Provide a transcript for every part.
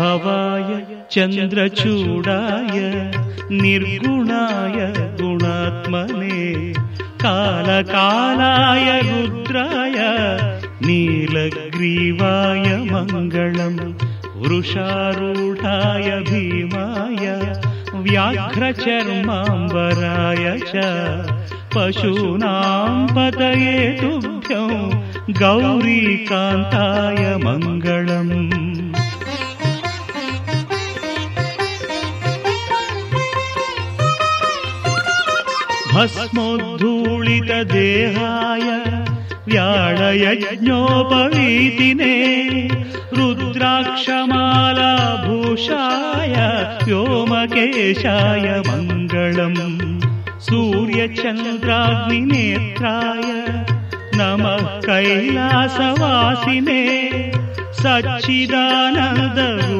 भवाय चन्द्रचूडाय निर्गुणाय गुणात्मने कालकालाय रुद्राय नीलग्रीवाय मङ्गलम् वृषारूढाय भीमाय व्याघ्रचर्माम्बराय च पशूनां पतये तुभ्यं गौरीकान्ताय मङ्गलम् भस्मोद्धूलितदेहाय व्याळयज्ञोपवीतिने रुद्राक्षमालाभूषाय व्योमकेशाय मङ्गलम् सूर्यचन्द्राग्निनेत्राय नमः कैलासवासिने सच्चिदानन्दरूपाय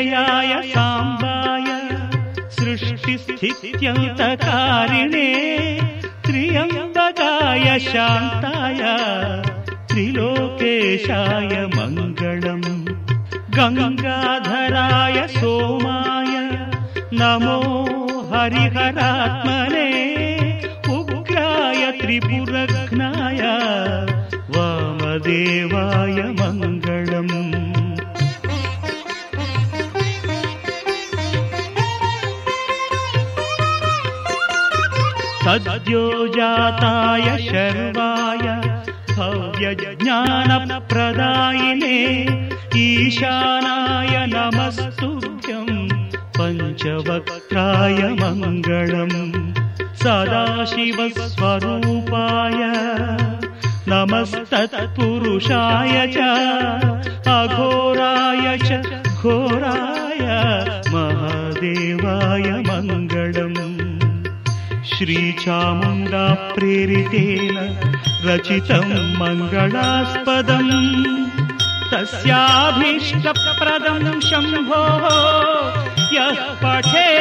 मृत्युञ्जयाय साम्बाय सृष्टिस्थित्यन्तकारिणे त्र्यम्बकाय शान्ताय त्रिलोकेशाय मङ्गलम् गङ्गाधराय सोमाय नमो हरिहरात्मने उग्राय त्रिपुरघ्नाय वामदेवाय मङ्गलम् सद्यो जाताय शर्वाय भव्यज्ञानप्रदायिने ईशानाय नमस्तुभ्यम् पञ्चवक्त्राय मङ्गलम् सदाशिवस्वरूपाय नमस्तत्पुरुषाय च अघोराय च घोराय महादेवाय मङ्गलम् श्रीचामुण्डा प्रेरितेन रचितं मङ्गलास्पदम् तस्याभीष्टप्रदं शम्भोः यः पठेन्मङ्गलाष्टकम्